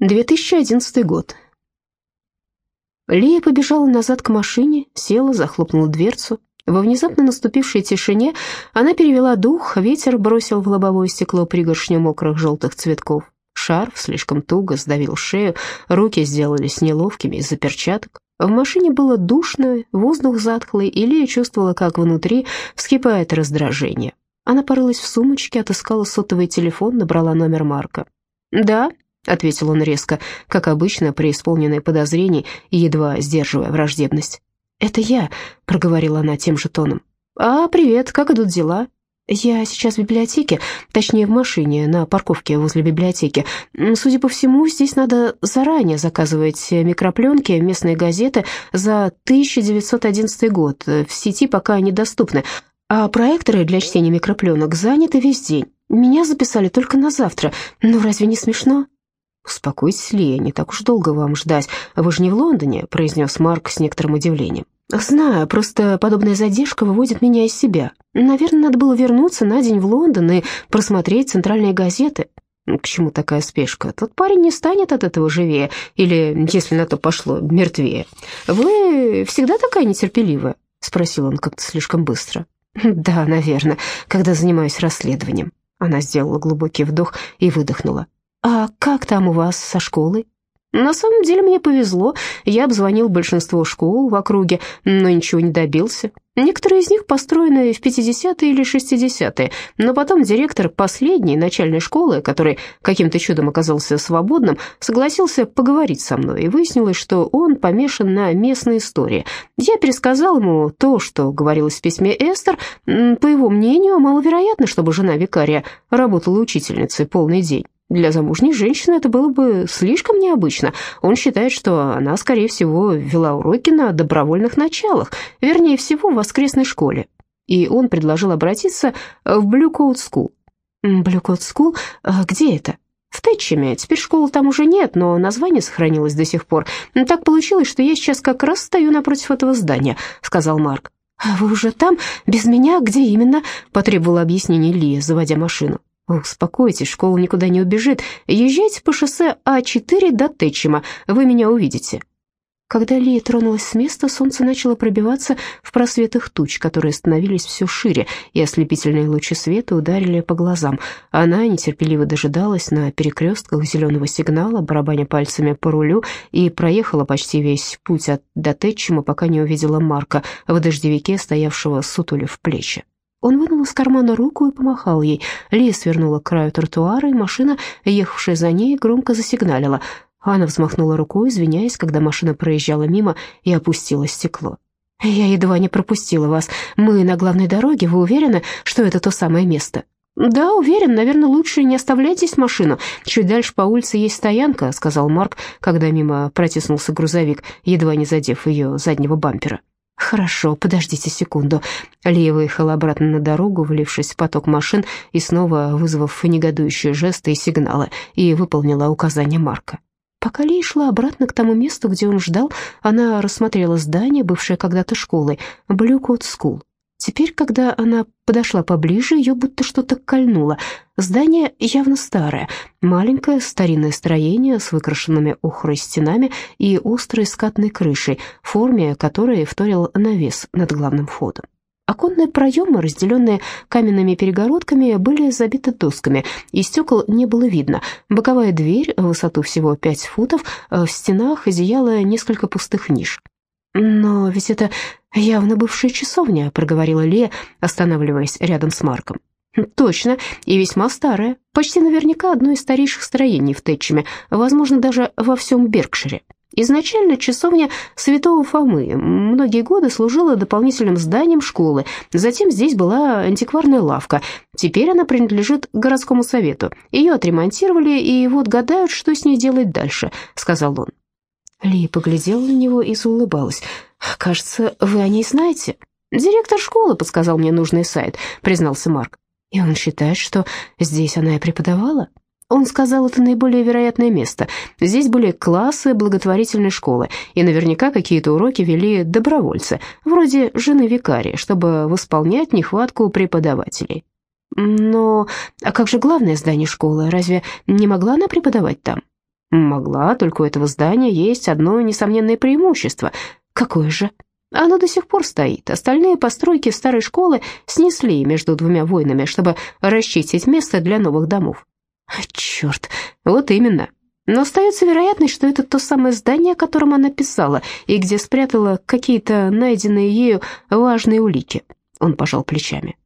2011 год. Лия побежала назад к машине, села, захлопнула дверцу. Во внезапно наступившей тишине она перевела дух, ветер бросил в лобовое стекло пригоршню мокрых желтых цветков. Шарф слишком туго сдавил шею, руки сделались неловкими из-за перчаток. В машине было душно, воздух затхлый, и Лия чувствовала, как внутри вскипает раздражение. Она порылась в сумочке, отыскала сотовый телефон, набрала номер Марка. «Да», — ответил он резко, как обычно, преисполненный подозрений и едва сдерживая враждебность. «Это я», — проговорила она тем же тоном. «А, привет, как идут дела?» «Я сейчас в библиотеке, точнее, в машине, на парковке возле библиотеки. Судя по всему, здесь надо заранее заказывать микропленки, местные газеты за 1911 год. В сети пока недоступны, а проекторы для чтения микропленок заняты весь день. Меня записали только на завтра. Ну, разве не смешно?» «Успокойтесь, Лия, не так уж долго вам ждать. Вы же не в Лондоне», — произнес Марк с некоторым удивлением. «Знаю, просто подобная задержка выводит меня из себя. Наверное, надо было вернуться на день в Лондон и просмотреть центральные газеты. К чему такая спешка? Тот парень не станет от этого живее, или, если на то пошло, мертвее. Вы всегда такая нетерпеливая?» — спросил он как-то слишком быстро. «Да, наверное, когда занимаюсь расследованием». Она сделала глубокий вдох и выдохнула. «А как там у вас со школой?» «На самом деле мне повезло. Я обзвонил большинство школ в округе, но ничего не добился. Некоторые из них построены в 50-е или 60-е, но потом директор последней начальной школы, который каким-то чудом оказался свободным, согласился поговорить со мной, и выяснилось, что он помешан на местной истории. Я пересказал ему то, что говорилось в письме Эстер. По его мнению, маловероятно, чтобы жена викария работала учительницей полный день. Для замужней женщины это было бы слишком необычно. Он считает, что она, скорее всего, вела уроки на добровольных началах, вернее всего, в воскресной школе. И он предложил обратиться в Blue Coat School. Blue Coat School? А где это? В Тэтчеме. Теперь школы там уже нет, но название сохранилось до сих пор. Так получилось, что я сейчас как раз стою напротив этого здания, сказал Марк. «А вы уже там? Без меня? Где именно?» – потребовала объяснение Лия, заводя машину. «Успокойтесь, школа никуда не убежит. Езжайте по шоссе А4 до Тэтчема, вы меня увидите». Когда Лия тронулась с места, солнце начало пробиваться в просветах туч, которые становились все шире, и ослепительные лучи света ударили по глазам. Она нетерпеливо дожидалась на перекрестках зеленого сигнала, барабаня пальцами по рулю, и проехала почти весь путь от до Тэтчема, пока не увидела Марка в дождевике, стоявшего сутули в плечи. Он вынул из кармана руку и помахал ей. Лия свернула к краю тротуара, и машина, ехавшая за ней, громко засигналила. Она взмахнула рукой, извиняясь, когда машина проезжала мимо и опустила стекло. «Я едва не пропустила вас. Мы на главной дороге. Вы уверены, что это то самое место?» «Да, уверен. Наверное, лучше не оставлять здесь машину. Чуть дальше по улице есть стоянка», — сказал Марк, когда мимо протиснулся грузовик, едва не задев ее заднего бампера. «Хорошо, подождите секунду». Лия выехала обратно на дорогу, влившись в поток машин и снова вызвав негодующие жесты и сигналы, и выполнила указания Марка. Пока Лия шла обратно к тому месту, где он ждал, она рассмотрела здание, бывшее когда-то школой, Coat School. Теперь, когда она подошла поближе, ее будто что-то кольнуло. Здание явно старое, маленькое старинное строение с выкрашенными охрой стенами и острой скатной крышей, форме которой вторил навес над главным входом. Оконные проемы, разделенные каменными перегородками, были забиты досками, и стекол не было видно. Боковая дверь, высоту всего 5 футов, в стенах зияло несколько пустых ниш. «Но ведь это явно бывшая часовня», — проговорила Лея, останавливаясь рядом с Марком. «Точно, и весьма старая. Почти наверняка одно из старейших строений в Тэтчеме, возможно, даже во всем Беркшире. Изначально часовня Святого Фомы многие годы служила дополнительным зданием школы, затем здесь была антикварная лавка, теперь она принадлежит городскому совету. Ее отремонтировали, и вот гадают, что с ней делать дальше», — сказал он. Ли поглядела на него и заулыбалась. «Кажется, вы о ней знаете?» «Директор школы подсказал мне нужный сайт», — признался Марк. «И он считает, что здесь она и преподавала?» Он сказал, это наиболее вероятное место. Здесь были классы благотворительной школы, и наверняка какие-то уроки вели добровольцы, вроде жены викария, чтобы восполнять нехватку преподавателей. Но а как же главное здание школы? Разве не могла она преподавать там? Могла, только у этого здания есть одно несомненное преимущество. Какое же? Оно до сих пор стоит. Остальные постройки старой школы снесли между двумя войнами, чтобы расчистить место для новых домов. Черт, вот именно. Но остается вероятность, что это то самое здание, о котором она писала, и где спрятала какие-то найденные ею важные улики. Он пожал плечами.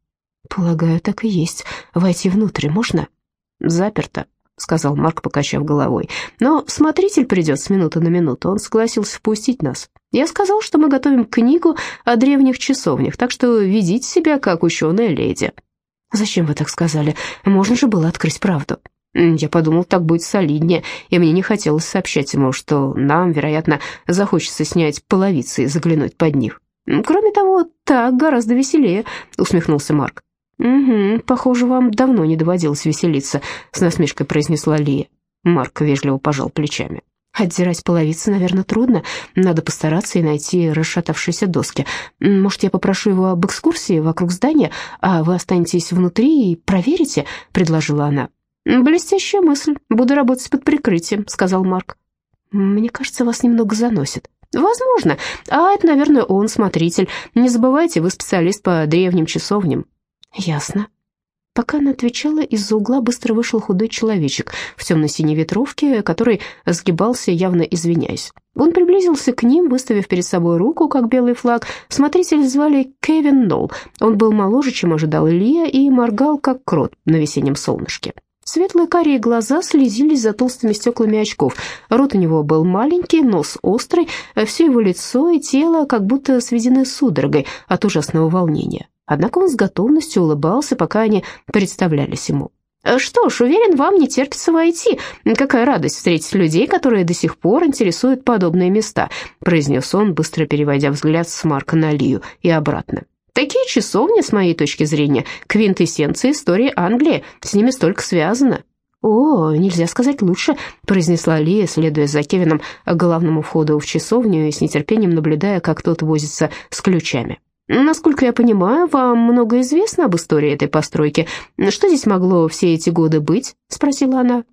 «Полагаю, так и есть. Войти внутрь можно?» «Заперто», — сказал Марк, покачав головой. «Но смотритель придет с минуты на минуту. Он согласился впустить нас. Я сказал, что мы готовим книгу о древних часовнях, так что ведите себя как ученая леди». «Зачем вы так сказали? Можно же было открыть правду». Я подумал, так будет солиднее, и мне не хотелось сообщать ему, что нам, вероятно, захочется снять половицы и заглянуть под них. «Кроме того, так гораздо веселее», — усмехнулся Марк. «Угу, похоже, вам давно не доводилось веселиться», — с насмешкой произнесла Лия. Марк вежливо пожал плечами. «Отдирать половицы, наверное, трудно. Надо постараться и найти расшатавшиеся доски. Может, я попрошу его об экскурсии вокруг здания, а вы останетесь внутри и проверите?» — предложила она. «Блестящая мысль. Буду работать под прикрытием», — сказал Марк. «Мне кажется, вас немного заносит». «Возможно. А это, наверное, он смотритель. Не забывайте, вы специалист по древним часовням». «Ясно». Пока она отвечала, из-за угла быстро вышел худой человечек в темно-синей ветровке, который сгибался, явно извиняясь. Он приблизился к ним, выставив перед собой руку, как белый флаг. Смотритель звали Кевин Нолл. Он был моложе, чем ожидал Илья, и моргал, как крот на весеннем солнышке. Светлые карие глаза слезились за толстыми стеклами очков. Рот у него был маленький, нос острый, все его лицо и тело как будто сведены судорогой от ужасного волнения. Однако он с готовностью улыбался, пока они представлялись ему. «Что ж, уверен, вам не терпится войти. Какая радость встретить людей, которые до сих пор интересуют подобные места», произнес он, быстро переводя взгляд с Марка на Лию и обратно. «Такие часовни, с моей точки зрения, квинтэссенция истории Англии, с ними столько связано». «О, нельзя сказать лучше», — произнесла Лия, следуя за Кевином к главному входу в часовню и с нетерпением наблюдая, как тот возится с ключами. Насколько я понимаю, вам много известно об истории этой постройки. Что здесь могло все эти годы быть?» — спросила она.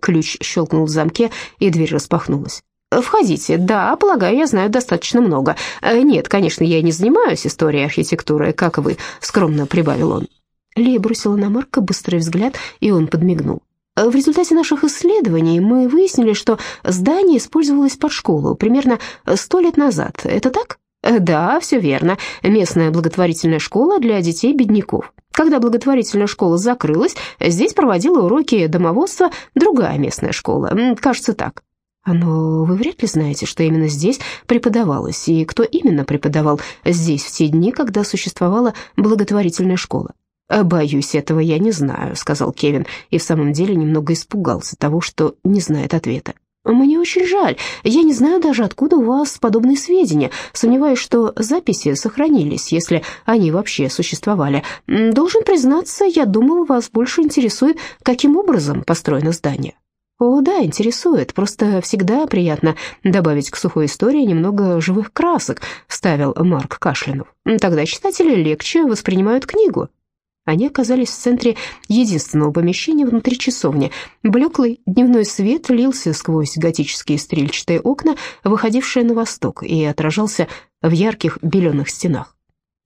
Ключ щелкнул в замке, и дверь распахнулась. «Входите. Да, полагаю, я знаю достаточно много. Нет, конечно, я не занимаюсь историей архитектуры, как вы», — скромно прибавил он. Лея бросила на Марка быстрый взгляд, и он подмигнул. В результате наших исследований мы выяснили, что здание использовалось под школу примерно сто лет назад. Это так? Э, да, все верно. Местная благотворительная школа для детей-бедняков. Когда благотворительная школа закрылась, здесь проводила уроки домоводства другая местная школа. Кажется, так. Но вы вряд ли знаете, что именно здесь преподавалось, и кто именно преподавал здесь в те дни, когда существовала благотворительная школа. «Боюсь, этого я не знаю», — сказал Кевин, и в самом деле немного испугался того, что не знает ответа. «Мне очень жаль. Я не знаю даже, откуда у вас подобные сведения. Сомневаюсь, что записи сохранились, если они вообще существовали. Должен признаться, я думал, вас больше интересует, каким образом построено здание». «О, да, интересует. Просто всегда приятно добавить к сухой истории немного живых красок», — вставил Марк Кашлянов. «Тогда читатели легче воспринимают книгу». Они оказались в центре единственного помещения внутри часовни. Блеклый дневной свет лился сквозь готические стрельчатые окна, выходившие на восток, и отражался в ярких беленых стенах.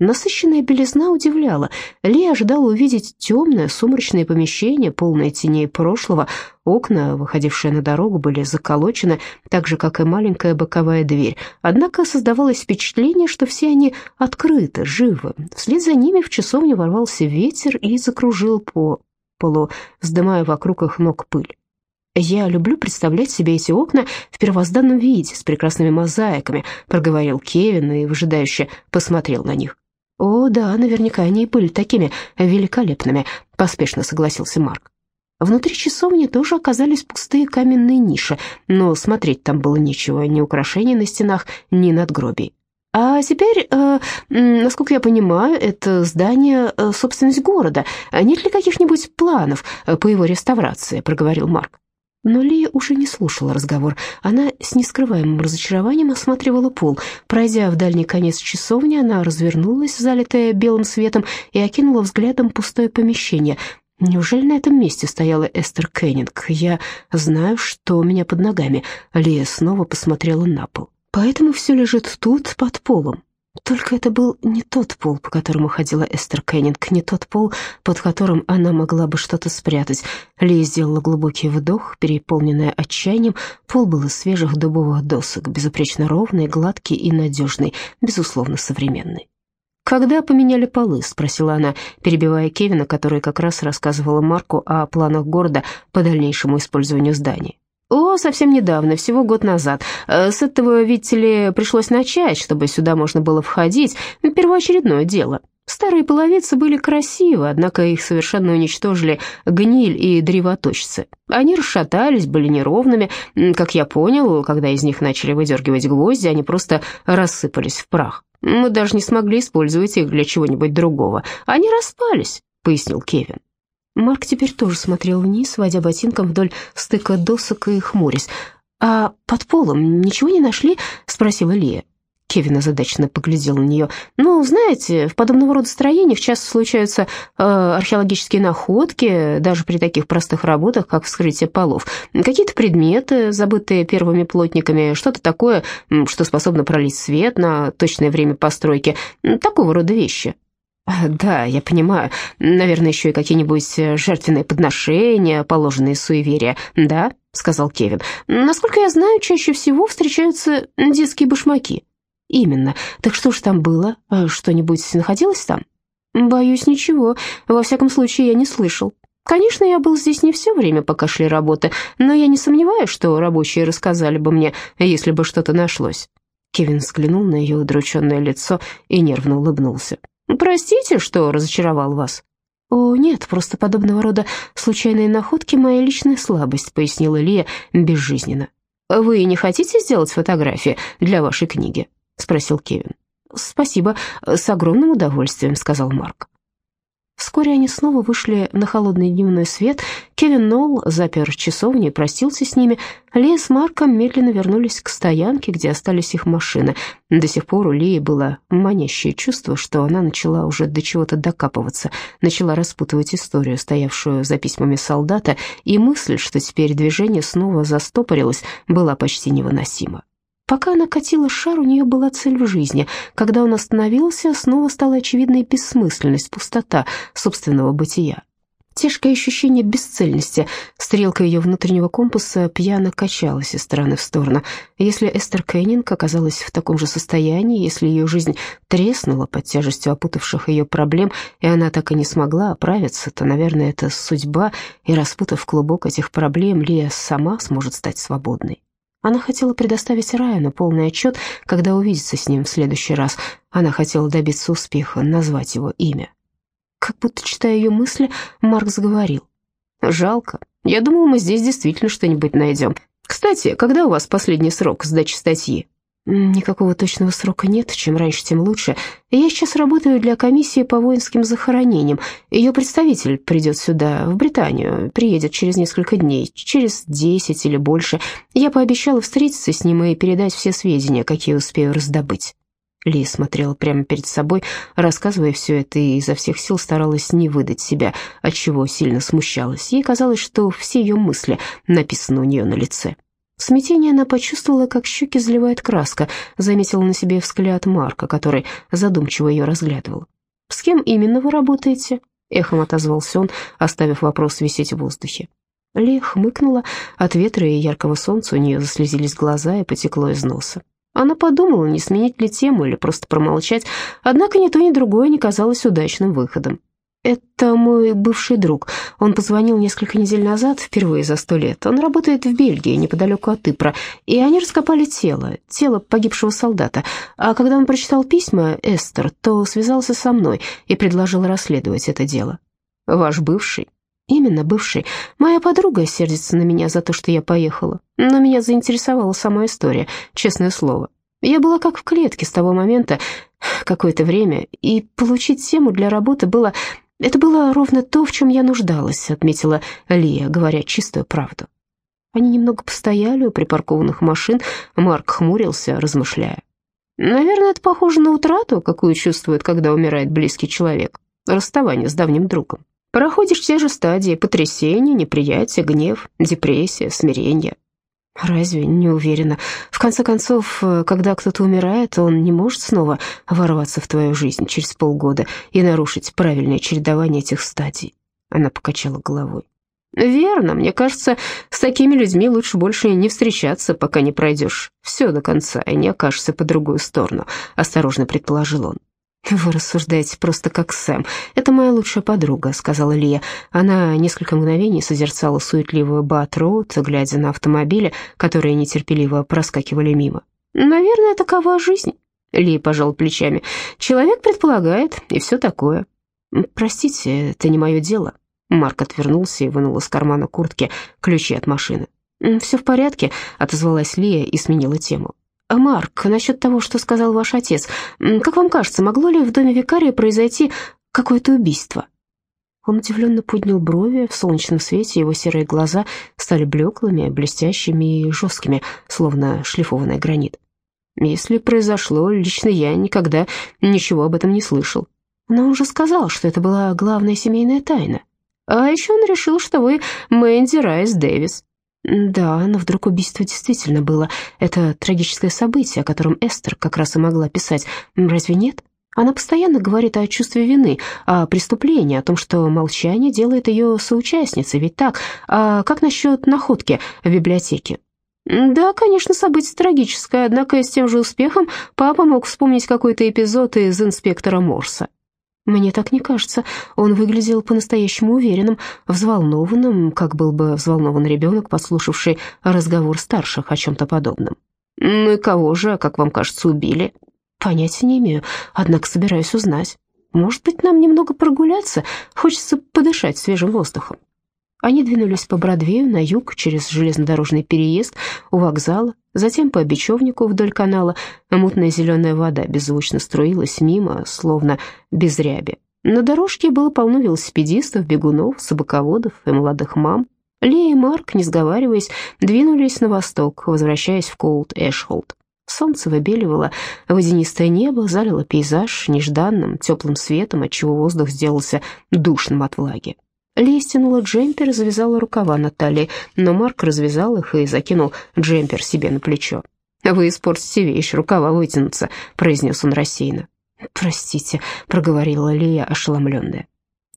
Насыщенная белизна удивляла. Ли ожидала увидеть темное, сумрачное помещение, полное теней прошлого. Окна, выходившие на дорогу, были заколочены, так же, как и маленькая боковая дверь. Однако создавалось впечатление, что все они открыты, живы. Вслед за ними в часовню ворвался ветер и закружил по полу, вздымая вокруг их ног пыль. «Я люблю представлять себе эти окна в первозданном виде, с прекрасными мозаиками», проговорил Кевин и выжидающе посмотрел на них. «О, да, наверняка они и были такими великолепными», — поспешно согласился Марк. Внутри часовни тоже оказались пустые каменные ниши, но смотреть там было нечего, ни украшений на стенах, ни надгробий. А теперь, э, насколько я понимаю, это здание э, собственность города. Нет ли каких-нибудь планов э, по его реставрации, проговорил Марк. Но Лия уже не слушала разговор. Она с нескрываемым разочарованием осматривала пол. Пройдя в дальний конец часовни, она развернулась, залитая белым светом, и окинула взглядом пустое помещение. Неужели на этом месте стояла Эстер Кеннинг? Я знаю, что у меня под ногами. Лия снова посмотрела на пол. Поэтому все лежит тут, под полом. Только это был не тот пол, по которому ходила Эстер Кеннинг, не тот пол, под которым она могла бы что-то спрятать. Лия сделала глубокий вдох, переполненная отчаянием. Пол был из свежих дубовых досок, безупречно ровный, гладкий и надежный, безусловно, современный. «Когда поменяли полы?» — спросила она, перебивая Кевина, который как раз рассказывала Марку о планах города по дальнейшему использованию здания. «О, совсем недавно, всего год назад. Э, с этого, видите ли, пришлось начать, чтобы сюда можно было входить. Первоочередное дело. Старые половицы были красивы, однако их совершенно уничтожили гниль и древоточцы. Они расшатались, были неровными. Как я понял, когда из них начали выдергивать гвозди, они просто рассыпались в прах. Мы даже не смогли использовать их для чего-нибудь другого. Они распались», — пояснил Кевин. Марк теперь тоже смотрел вниз, водя ботинком вдоль стыка досок и хмурясь. «А под полом ничего не нашли?» — спросила Лия. Кевин озадаченно поглядел на нее. «Ну, знаете, в подобного рода строениях часто случаются э, археологические находки, даже при таких простых работах, как вскрытие полов. Какие-то предметы, забытые первыми плотниками, что-то такое, что способно пролить свет на точное время постройки. Такого рода вещи». «Да, я понимаю. Наверное, еще и какие-нибудь э, жертвенные подношения, положенные суеверия, да?» — сказал Кевин. «Насколько я знаю, чаще всего встречаются детские башмаки». «Именно. Так что же там было? А что-нибудь находилось там?» «Боюсь, ничего. Во всяком случае, я не слышал. Конечно, я был здесь не все время, пока шли работы, но я не сомневаюсь, что рабочие рассказали бы мне, если бы что-то нашлось». Кевин взглянул на ее удрученное лицо и нервно улыбнулся. Простите, что разочаровал вас». «О, нет, просто подобного рода случайные находки — моя личная слабость», — пояснила Лия безжизненно. «Вы не хотите сделать фотографии для вашей книги?» — спросил Кевин. «Спасибо, с огромным удовольствием», — сказал Марк. Вскоре они снова вышли на холодный дневной свет. Кевин Нолл запер часовню и простился с ними. Лия с Марком медленно вернулись к стоянке, где остались их машины. До сих пор у Лии было манящее чувство, что она начала уже до чего-то докапываться, начала распутывать историю, стоявшую за письмами солдата, и мысль, что теперь движение снова застопорилось, была почти невыносима. Пока она катила шар, у нее была цель в жизни. Когда он остановился, снова стала очевидной бессмысленность, пустота собственного бытия. Тяжкое ощущение бесцельности. Стрелка ее внутреннего компаса пьяно качалась из стороны в сторону. Если Эстер Кеннинг оказалась в таком же состоянии, если ее жизнь треснула под тяжестью опутавших ее проблем, и она так и не смогла оправиться, то, наверное, это судьба, и распутав клубок этих проблем, Лия сама сможет стать свободной. Она хотела предоставить Райану полный отчет, когда увидится с ним в следующий раз. Она хотела добиться успеха, назвать его имя. Как будто, читая ее мысли, Марк заговорил. «Жалко. Я думал, мы здесь действительно что-нибудь найдем. Кстати, когда у вас последний срок сдачи статьи?» Никакого точного срока нет, чем раньше, тем лучше. Я сейчас работаю для комиссии по воинским захоронениям. Ее представитель придет сюда, в Британию, приедет через несколько дней, через десять или больше. Я пообещала встретиться с ним и передать все сведения, какие успею раздобыть. Ли смотрела прямо перед собой, рассказывая все это, и изо всех сил старалась не выдать себя, от чего сильно смущалась. Ей казалось, что все ее мысли написаны у нее на лице. В смятении она почувствовала, как щеки заливает краска, заметила на себе взгляд Марка, который задумчиво ее разглядывал. «С кем именно вы работаете?» — эхом отозвался он, оставив вопрос висеть в воздухе. Ли хмыкнула, от ветра и яркого солнца у нее заслезились глаза и потекло из носа. Она подумала, не сменить ли тему или просто промолчать, однако ни то, ни другое не казалось удачным выходом. «Это мой бывший друг. Он позвонил несколько недель назад, впервые за сто лет. Он работает в Бельгии, неподалеку от Ипра, и они раскопали тело, тело погибшего солдата. А когда он прочитал письма Эстер, то связался со мной и предложил расследовать это дело». «Ваш бывший?» «Именно бывший. Моя подруга сердится на меня за то, что я поехала. Но меня заинтересовала сама история, честное слово. Я была как в клетке с того момента, какое-то время, и получить тему для работы было «Это было ровно то, в чем я нуждалась», — отметила Лия, говоря чистую правду. Они немного постояли у припаркованных машин, Марк хмурился, размышляя. «Наверное, это похоже на утрату, какую чувствует, когда умирает близкий человек. Расставание с давним другом. Проходишь те же стадии потрясения, неприятия, гнев, депрессия, смирение. Разве не уверена? В конце концов, когда кто-то умирает, он не может снова ворваться в твою жизнь через полгода и нарушить правильное чередование этих стадий. Она покачала головой. «Верно, мне кажется, с такими людьми лучше больше не встречаться, пока не пройдешь все до конца и не окажешься по другую сторону», — осторожно предположил он. «Вы рассуждаете просто как Сэм. Это моя лучшая подруга», — сказала Лия. Она несколько мгновений созерцала суетливую Бат-Роуд, глядя на автомобили, которые нетерпеливо проскакивали мимо. «Наверное, такова жизнь», — Лия пожал плечами. «Человек предполагает, и все такое». «Простите, это не мое дело». Марк отвернулся и вынул из кармана куртки ключи от машины. «Все в порядке», — отозвалась Лия и сменила тему. А «Марк, насчет того, что сказал ваш отец, как вам кажется, могло ли в доме викария произойти какое-то убийство?» Он удивленно поднял брови, в солнечном свете его серые глаза стали блеклыми, блестящими и жесткими, словно шлифованный гранит. «Если произошло, лично я никогда ничего об этом не слышал. Но он же сказал, что это была главная семейная тайна. А еще он решил, что вы Мэнди Райс Дэвис. Да, но вдруг убийство действительно было. Это трагическое событие, о котором Эстер как раз и могла писать. Разве нет? Она постоянно говорит о чувстве вины, о преступлении, о том, что молчание делает ее соучастницей. Ведь так? А как насчет находки в библиотеке? Да, конечно, событие трагическое, однако с тем же успехом папа мог вспомнить какой-то эпизод из «Инспектора Морса». Мне так не кажется. Он выглядел по-настоящему уверенным, взволнованным, как был бы взволнован ребенок, послушавший разговор старших о чем-то подобном. «Ну и кого же, как вам кажется, убили?» «Понятия не имею, однако собираюсь узнать. Может быть, нам немного прогуляться? Хочется подышать свежим воздухом». Они двинулись по Бродвею на юг через железнодорожный переезд у вокзала, затем по бечевнику вдоль канала. Мутная зеленая вода беззвучно струилась мимо, словно без ряби. На дорожке было полно велосипедистов, бегунов, собаководов и молодых мам. Лея и Марк, не сговариваясь, двинулись на восток, возвращаясь в Коулт-Эшхолд. Солнце выбеливало водянистое небо, залило пейзаж нежданным теплым светом, отчего воздух сделался душным от влаги. Ли стянула джемпер и завязала рукава на талии, но Марк развязал их и закинул джемпер себе на плечо. «Вы испортите вещь, рукава вытянутся», — произнес он рассеянно. «Простите», — проговорила Лия, ошеломленная.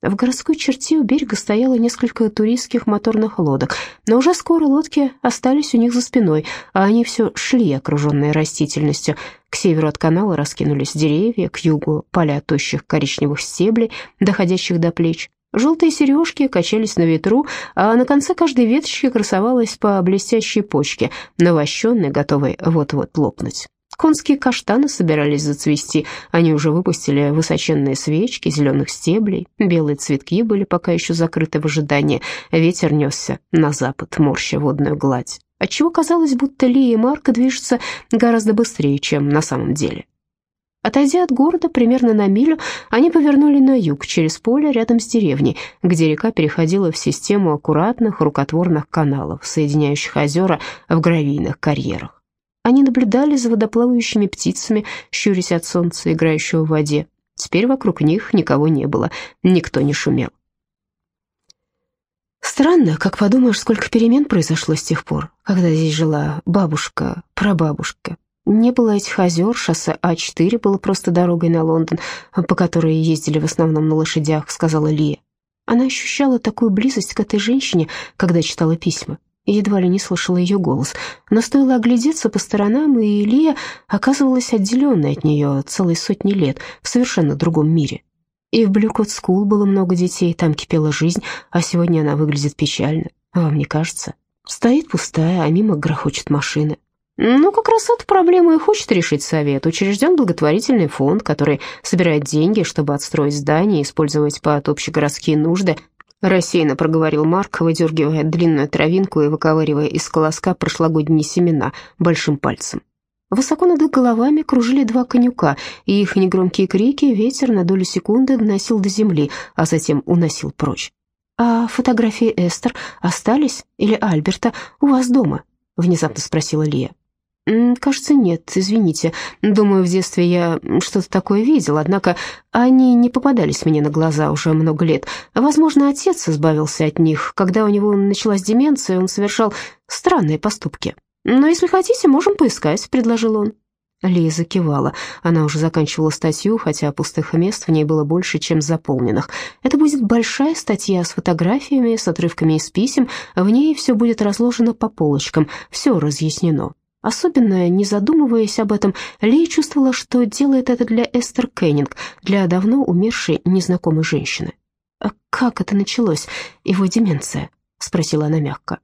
В городской черте у берега стояло несколько туристских моторных лодок, но уже скоро лодки остались у них за спиной, а они все шли, окруженные растительностью. К северу от канала раскинулись деревья, к югу поля тощих коричневых стеблей, доходящих до плеч. Желтые сережки качались на ветру, а на конце каждой веточки красовалась по блестящей почке, навощенной, готовой вот-вот лопнуть. Конские каштаны собирались зацвести, они уже выпустили высоченные свечки зеленых стеблей, белые цветки были пока еще закрыты в ожидании, ветер несся на запад, морща водную гладь, отчего казалось, будто Лия и Марка движутся гораздо быстрее, чем на самом деле. Отойдя от города примерно на милю, они повернули на юг, через поле рядом с деревней, где река переходила в систему аккуратных рукотворных каналов, соединяющих озера в гравийных карьерах. Они наблюдали за водоплавающими птицами, щурясь от солнца, играющего в воде. Теперь вокруг них никого не было, никто не шумел. Странно, как подумаешь, сколько перемен произошло с тех пор, когда здесь жила бабушка, прабабушка, не было этих озер, шоссе А4 было просто дорогой на Лондон, по которой ездили в основном на лошадях, сказала Лия. Она ощущала такую близость к этой женщине, когда читала письма, едва ли не слышала ее голос. Но стоило оглядеться по сторонам, и Лия оказывалась отделенной от нее целой сотни лет, в совершенно другом мире. И в Bluecoat School было много детей, там кипела жизнь, а сегодня она выглядит печально. Вам не кажется? Стоит пустая, а мимо грохочет машины. Ну, как раз эту проблему и хочет решить совет. Учрежден благотворительный фонд, который собирает деньги, чтобы отстроить здание и использовать под общегородские нужды. Рассеянно проговорил Марк, выдергивая длинную травинку и выковыривая из колоска прошлогодние семена большим пальцем. Высоко над их головами кружили два конюка, и их негромкие крики ветер на долю секунды доносил до земли, а затем уносил прочь. «А фотографии Эстер остались? Или Альберта у вас дома?» — внезапно спросила Лия. «Кажется, нет, извините. Думаю, в детстве я что-то такое видел, однако они не попадались мне на глаза уже много лет. Возможно, отец избавился от них. Когда у него началась деменция, он совершал странные поступки. Но если хотите, можем поискать», — предложил он. Лиза кивала. Она уже заканчивала статью, хотя пустых мест в ней было больше, чем заполненных. Это будет большая статья с фотографиями, с отрывками из писем. В ней все будет разложено по полочкам, все разъяснено. Особенно не задумываясь об этом, Лея чувствовала, что делает это для Эстер Кеннинг, для давно умершей незнакомой женщины. «А как это началось, его деменция?» — спросила она мягко.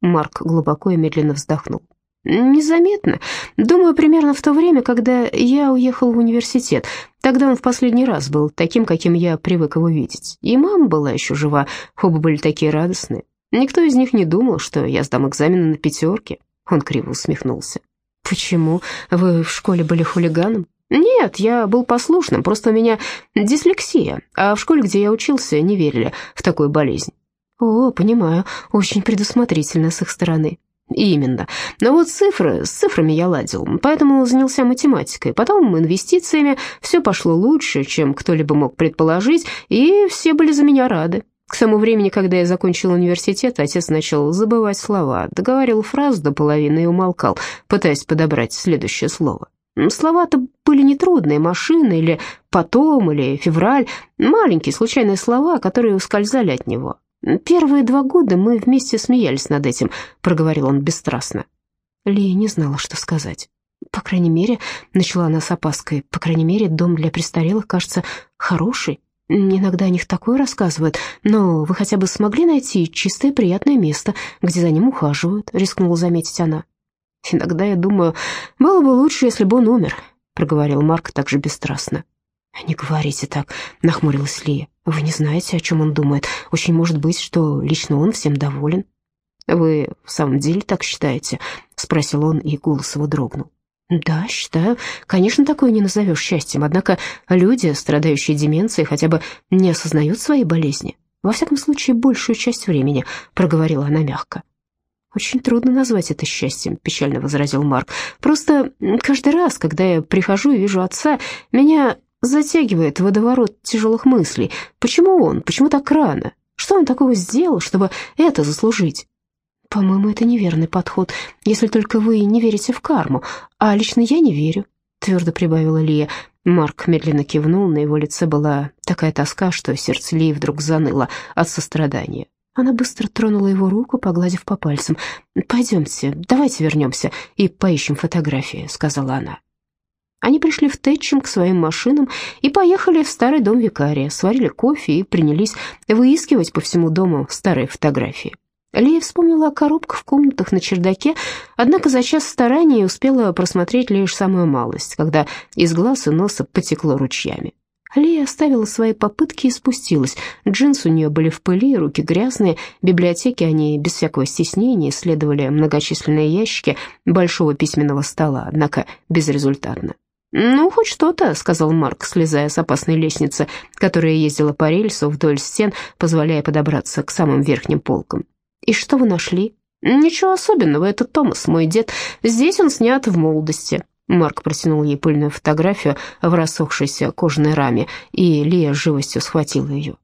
Марк глубоко и медленно вздохнул. «Незаметно. Думаю, примерно в то время, когда я уехал в университет. Тогда он в последний раз был таким, каким я привык его видеть. И мама была еще жива, оба были такие радостные. Никто из них не думал, что я сдам экзамены на пятерки. Он криво усмехнулся. «Почему? Вы в школе были хулиганом?» «Нет, я был послушным, просто у меня дислексия, а в школе, где я учился, не верили в такую болезнь». «О, понимаю, очень предусмотрительно с их стороны». «Именно. Но вот цифры, с цифрами я ладил, поэтому занялся математикой, потом инвестициями, все пошло лучше, чем кто-либо мог предположить, и все были за меня рады. К тому времени, когда я закончил университет, отец начал забывать слова, договаривал фразу до половины и умолкал, пытаясь подобрать следующее слово. Слова-то были нетрудные, машина или потом, или февраль, маленькие случайные слова, которые ускользали от него. «Первые два года мы вместе смеялись над этим», — проговорил он бесстрастно. Ли не знала, что сказать. По крайней мере, начала она с опаской, по крайней мере, дом для престарелых, кажется, хороший. Иногда о них такое рассказывают, но вы хотя бы смогли найти чистое приятное место, где за ним ухаживают, рискнула заметить она. Иногда я думаю, было бы лучше, если бы он умер, проговорил Марк также бесстрастно. «Не говорите так», — нахмурилась Лия. «Вы не знаете, о чем он думает. Очень может быть, что лично он всем доволен». «Вы в самом деле так считаете?» — спросил он, и голос его дрогнул. Да, считаю. Конечно, такое не назовешь счастьем, однако люди, страдающие деменцией, хотя бы не осознают своей болезни. Во всяком случае, большую часть времени, проговорила она мягко. «Очень трудно назвать это счастьем», — печально возразил Марк. «Просто каждый раз, когда я прихожу и вижу отца, меня затягивает водоворот тяжелых мыслей. Почему он? Почему так рано? Что он такого сделал, чтобы это заслужить? «По-моему, это неверный подход, если только вы не верите в карму, а лично я не верю», — твердо прибавила Лия. Марк медленно кивнул, на его лице была такая тоска, что сердце Лии вдруг заныло от сострадания. Она быстро тронула его руку, погладив по пальцам. «Пойдемте, давайте вернемся и поищем фотографии», — сказала она. Они пришли в Тэтчем к своим машинам и поехали в старый дом викария, сварили кофе и принялись выискивать по всему дому старые фотографии. Лея вспомнила о коробках в комнатах на чердаке, однако за час старания успела просмотреть лишь самую малость, когда из глаз и носа потекло ручьями. Лея оставила свои попытки и спустилась. Джинсы у нее были в пыли, руки грязные. В библиотеке они без всякого стеснения исследовали многочисленные ящики большого письменного стола, однако безрезультатно. «Ну, хоть что-то», — сказал Марк, слезая с опасной лестницы, которая ездила по рельсу вдоль стен, позволяя подобраться к самым верхним полкам. «И что вы нашли?» «Ничего особенного, это Томас, мой дед. Здесь он снят в молодости». Марк протянул ей пыльную фотографию в рассохшейся кожаной раме, и Лия живостью схватила ее.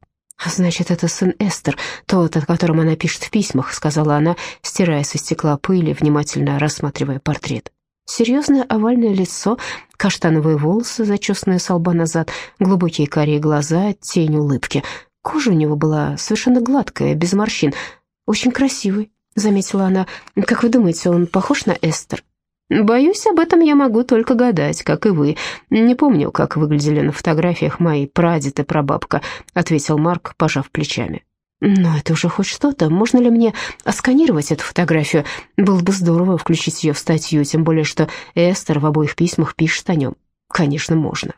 «Значит, это сын Эстер, тот, о котором она пишет в письмах», — сказала она, стирая со стекла пыли, внимательно рассматривая портрет. Серьезное овальное лицо, каштановые волосы, зачесанные с лба назад, глубокие карие глаза, тень улыбки. Кожа у него была совершенно гладкая, без морщин, «Очень красивый», — заметила она. «Как вы думаете, он похож на Эстер?» «Боюсь, об этом я могу только гадать, как и вы. Не помню, как выглядели на фотографиях мои прадед и прабабка», — ответил Марк, пожав плечами. «Но это уже хоть что-то. Можно ли мне осканировать эту фотографию? Было бы здорово включить ее в статью, тем более что Эстер в обоих письмах пишет о нем». «Конечно, можно».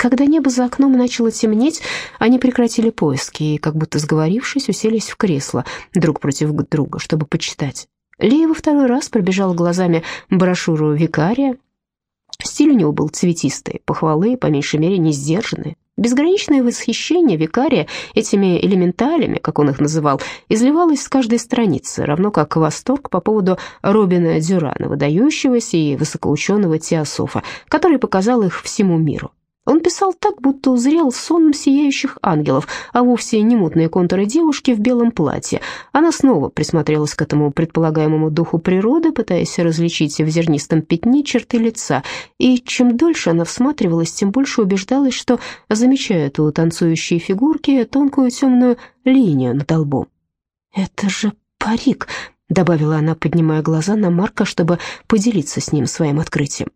Когда небо за окном начало темнеть, они прекратили поиски и, как будто сговорившись, уселись в кресло друг против друга, чтобы почитать. Лея во второй раз пробежала глазами брошюру викария. Стиль у него был цветистый, похвалы, по меньшей мере, не сдержанные. Безграничное восхищение викария этими элементалями, как он их называл, изливалось с каждой страницы, равно как восторг по поводу Робина Дюрана, выдающегося и высокоученого теософа, который показал их всему миру. Он писал так, будто узрел сонм сияющих ангелов, а вовсе не мутные контуры девушки в белом платье. Она снова присмотрелась к этому предполагаемому духу природы, пытаясь различить в зернистом пятне черты лица, и чем дольше она всматривалась, тем больше убеждалась, что замечает у танцующей фигурки тонкую темную линию над лбом. «Это же парик», — добавила она, поднимая глаза на Марка, чтобы поделиться с ним своим открытием.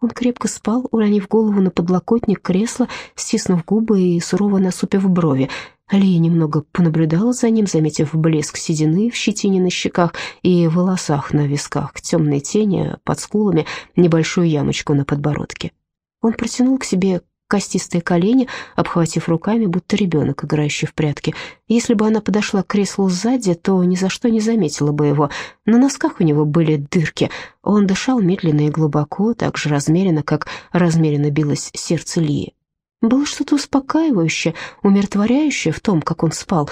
Он крепко спал, уронив голову на подлокотник кресла, стиснув губы и сурово насупив брови. Алия немного понаблюдала за ним, заметив блеск седины в щетине на щеках и волосах на висках, темные тени под скулами, небольшую ямочку на подбородке. Он протянул к себе костистые колени, обхватив руками, будто ребенок, играющий в прятки. Если бы она подошла к креслу сзади, то ни за что не заметила бы его. На носках у него были дырки. Он дышал медленно и глубоко, так же размеренно, как размеренно билось сердце Лии. Было что-то успокаивающее, умиротворяющее в том, как он спал.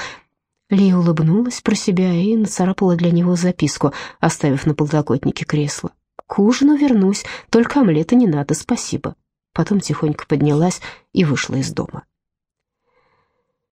Лия улыбнулась про себя и нацарапала для него записку, оставив на подлокотнике кресла. «К ужину вернусь, только омлета не надо, спасибо» потом тихонько поднялась и вышла из дома.